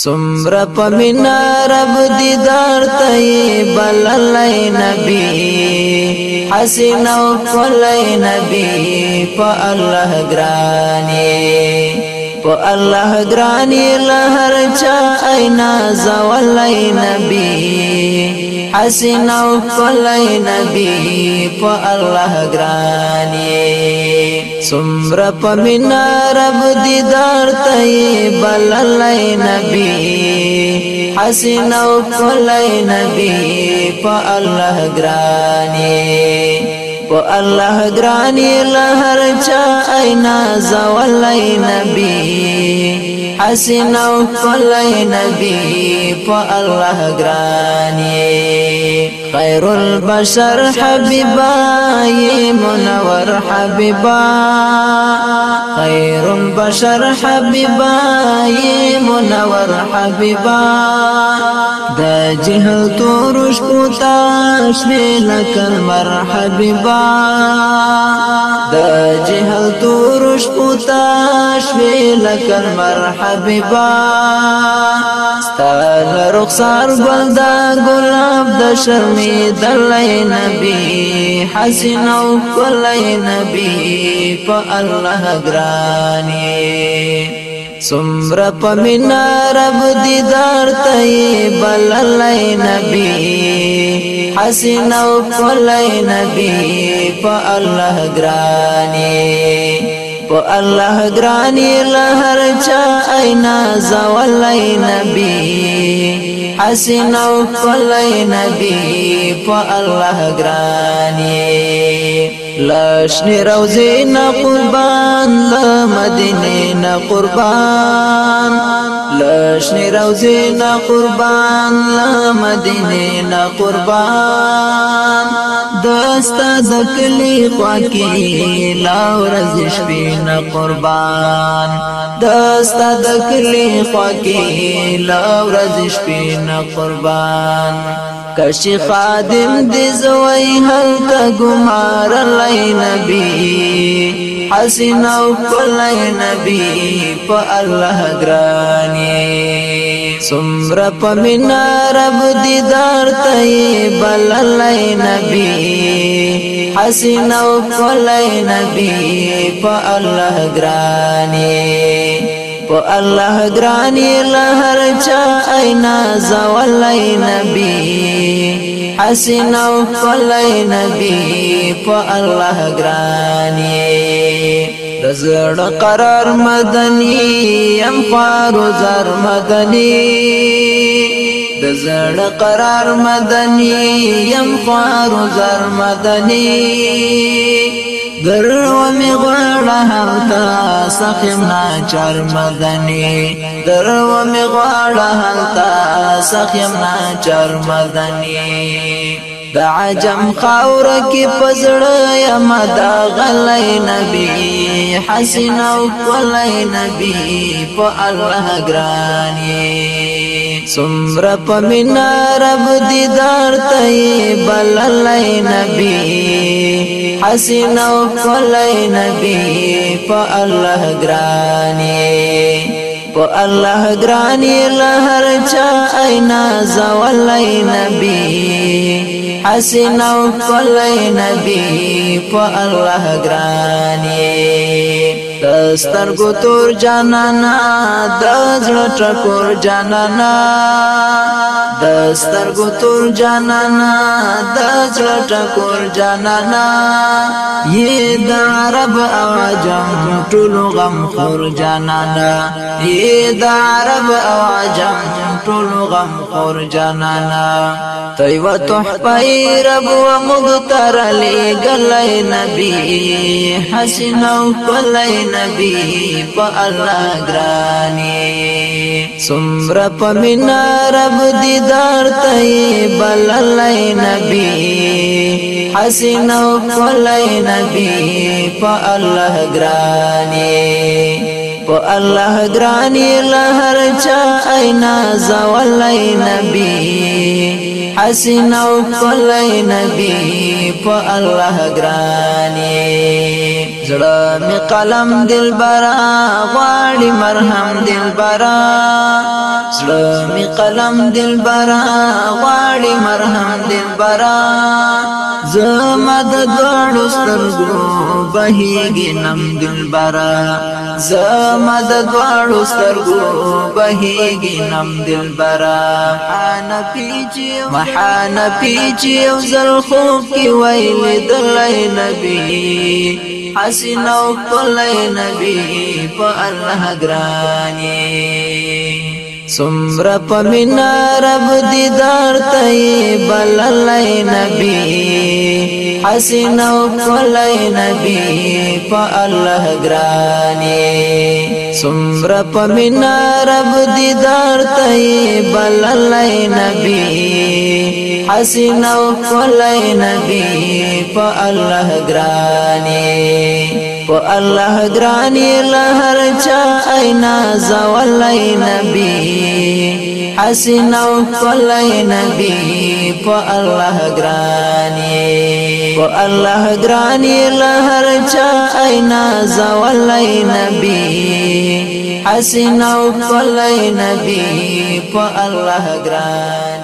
سمرا پمینا رب دیدار تای بللی نبی حسین او پلی نبی پا اللہ گرانی پا اللہ گرانی لہر چا اینا زولی نبی حسین او پلی نبی پا اللہ گرانی سمر پمینا رب دیدار تای بللای نبی حسین او فلای نبی پا اللہ گرانی پا اللہ گرانی لہر چا اینا زولای نبی حسن او کلی نبی په الله ګرانی خیر البشر حبیبا منور حبیبا خیر البشر حبیبا منور حبیبا د جهل تور شپو تاش ویل کلمر حبیبا د جهل تور شپو تاش ویل کلمر حبیبا ستاره رخسار ګل دا ګلاب د شرمې دلای نبی حسین او کلای نبی په الله ګرانی سمر پمینا رب دیدار تئی بللی نبی حسین او پلی نبی پا اللہ گرانی پا اللہ گرانی لہر چا اینا زولی نبی حسینو پلی نبی پا اللہ گرانی لاشنی روزی نا قربان لمدینی نا قربان شنی روزی نا قربان لا مدینه نا قربان دستا دکلی خواکی لا ورز شپی نا قربان دستا دکلی خواکی لا ورز شپی نا قربان کشی خادم دی زوی هلتا گمار اللہ نبی حسین او کلی نبی په الله ګرانی سمرا پمینا رب دیدار ته بل لای نبی حسین او کلی نبی په الله ګرانی په الله ګرانی لهر چا اینا زولای نبی حسین او کلی نبی په الله ګرانی زړه قرار مدني ام فارو زر مدني د زړه قرار مدني ام فارو زر مدني درو می غواړه هلتا سخیم ناچار مدني درو می غواړه هلتا سخیم ناچار مدني د عجم خاور کې پزړه یم دا غلای نبی حسن او کولای نبی په الله ګرانی سمر په مینا رب دیدار ته بللای نبی حسن او کولای نبی په الله ګرانی په الله ګرانی لهر چا اینا زولای نبی حسین او کلی نبی په الله ګرانی دستر کو تور جانانا دزړه ټکور جانانا د سترګو تور جانانا د زړه ټکور جانانا یې د عرب او عجم ټول غم خور جانانا یې د عرب او عجم ټول غم خور جانانا تیو تحفی رب و مغتر علی گلی نبی حسن و کلی نبی پا اللہ گرانی سمر پا منا رب دید دیدار تی بللی نبی حسین و فلی نبی پا اللہ گرانی پا اللہ گرانی لہر چا اینا زولی نبی حسین و فلی نبی پا اللہ گرانی زړه می قلم دلبرا غواړي مرهم دلبرا زړه می قلم دلبرا غواړي مرهم دلبرا زما د دوړو سترګو بهيږي نم دلبرا زما د دوړو سترګو بهيږي نم دلبرا انا پیچي محانا پیچي او زل خوب کې ویل د نبی حسین او کلی نبی په الله ګرانی سمر پمینا رب دیدار تای بل الله نبی حسین او کلی نبی په الله ګرانی سمر پمینا رب دیدار تای بل الله نبی حسين او کلی نبي فالله غراني فالله غراني الله ګرانی لهر چا اینا زولای نبی او کلی نبي فالله غراني فالله غراني الله ګرانی لهر چا اینا زولای نبی او کلی نبي فالله غراني